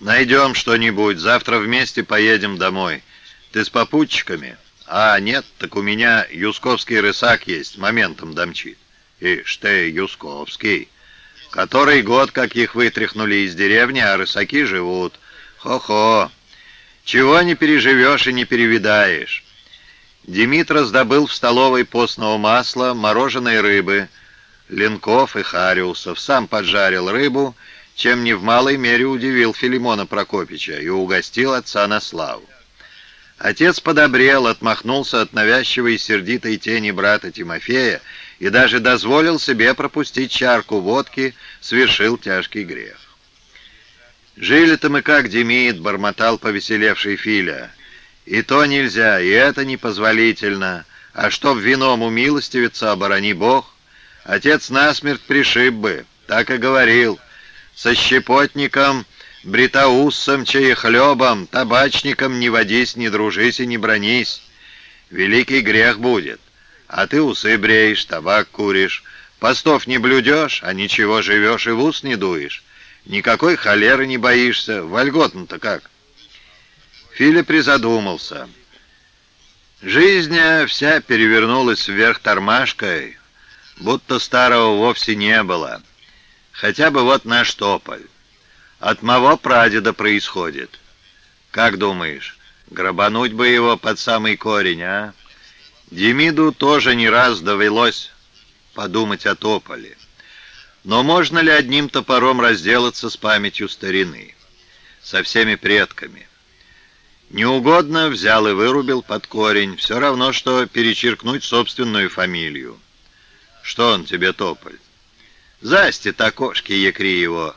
Найдем что-нибудь, завтра вместе поедем домой. Ты с попутчиками? А, нет, так у меня юсковский рысак есть, моментом домчит. Ишь ты, юсковский. Который год, как их вытряхнули из деревни, а рысаки живут. Хо-хо. Чего не переживешь и не перевидаешь. Демид раздобыл в столовой постного масла, мороженой рыбы, ленков и хариусов, сам поджарил рыбу, чем не в малой мере удивил Филимона Прокопича и угостил отца на славу. Отец подобрел, отмахнулся от навязчивой и сердитой тени брата Тимофея и даже дозволил себе пропустить чарку водки, совершил тяжкий грех. «Жили-то мы как, Демид», — бормотал повеселевший Филя. «И то нельзя, и это непозволительно. А чтоб вином умилостивиться, оборони Бог. Отец насмерть пришиб бы, так и говорил. Со щепотником, бритоуссом, чаехлебом, табачником не водись, не дружись и не бронись. Великий грех будет. А ты усы бреешь, табак куришь, постов не блюдешь, а ничего живешь и в ус не дуешь». Никакой холеры не боишься. Вольготно-то как?» Филя призадумался. Жизнь вся перевернулась вверх тормашкой, будто старого вовсе не было. Хотя бы вот наш тополь. От моего прадеда происходит. Как думаешь, грабануть бы его под самый корень, а? Демиду тоже не раз довелось подумать о тополе. Но можно ли одним топором разделаться с памятью старины? Со всеми предками? Неугодно взял и вырубил под корень, все равно, что перечеркнуть собственную фамилию. Что он тебе, тополь? Застит окошки, якри его.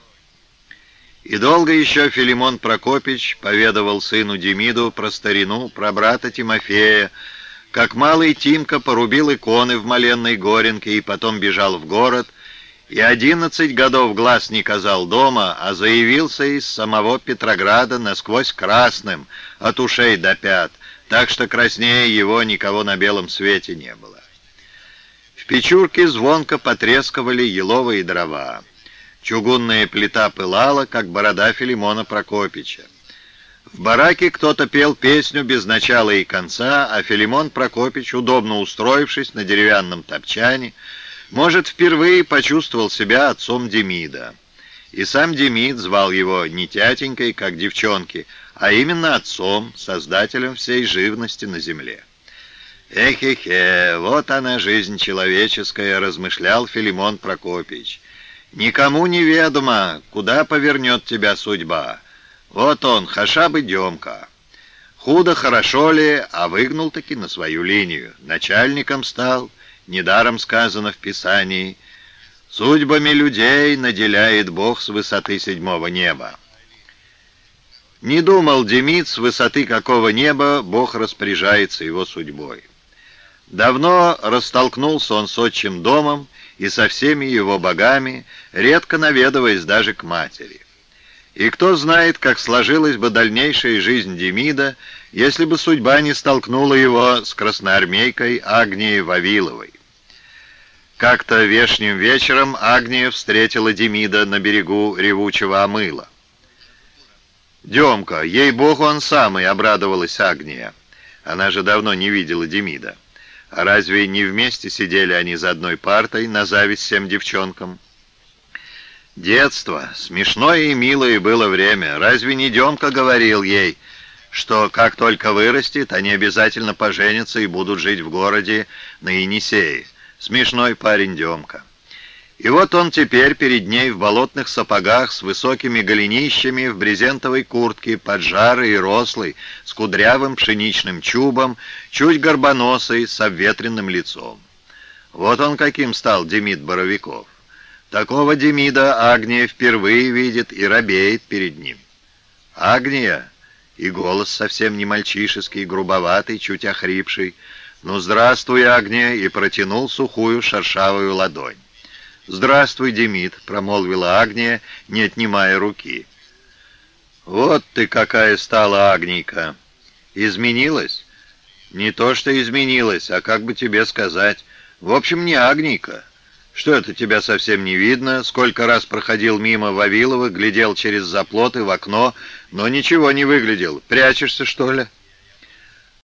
И долго еще Филимон Прокопич поведывал сыну Демиду про старину, про брата Тимофея, как малый Тимка порубил иконы в Маленной Горенке и потом бежал в город, и одиннадцать годов глаз не казал дома, а заявился из самого Петрограда насквозь красным, от ушей до пят, так что краснее его никого на белом свете не было. В печурке звонко потрескивали еловые дрова. Чугунная плита пылала, как борода Филимона Прокопича. В бараке кто-то пел песню без начала и конца, а Филимон Прокопич, удобно устроившись на деревянном топчане, может, впервые почувствовал себя отцом Демида. И сам Демид звал его не тятенькой, как девчонки, а именно отцом, создателем всей живности на земле. «Эхе-хе, вот она, жизнь человеческая», — размышлял Филимон Прокопич. «Никому неведомо, куда повернет тебя судьба. Вот он, хашабы Демка. Худо, хорошо ли, а выгнул-таки на свою линию. Начальником стал». Недаром сказано в Писании «Судьбами людей наделяет Бог с высоты седьмого неба». Не думал Демид, с высоты какого неба Бог распоряжается его судьбой. Давно растолкнулся он с отчим домом и со всеми его богами, редко наведываясь даже к матери. И кто знает, как сложилась бы дальнейшая жизнь Демида, если бы судьба не столкнула его с красноармейкой Агнией Вавиловой. Как-то вешним вечером Агния встретила Демида на берегу ревучего омыла. «Демка, ей-богу, он самый!» — обрадовалась Агния. Она же давно не видела Демида. Разве не вместе сидели они за одной партой на зависть всем девчонкам? Детство, смешное и милое было время. Разве не Демка говорил ей, что как только вырастет, они обязательно поженятся и будут жить в городе на Енисее? Смешной парень Демка. И вот он теперь перед ней в болотных сапогах с высокими голенищами, в брезентовой куртке, поджарый и рослый, с кудрявым пшеничным чубом, чуть горбоносый, с обветренным лицом. Вот он каким стал Демид Боровиков. Такого Демида Агния впервые видит и робеет перед ним. Агния, и голос совсем не мальчишеский, грубоватый, чуть охрипший, «Ну, здравствуй, Агния!» и протянул сухую шершавую ладонь. «Здравствуй, Демид!» — промолвила Агния, не отнимая руки. «Вот ты какая стала, Агнийка! Изменилась?» «Не то, что изменилась, а как бы тебе сказать. В общем, не Агнийка. Что это тебя совсем не видно? Сколько раз проходил мимо Вавилова, глядел через заплоты в окно, но ничего не выглядел. Прячешься, что ли?»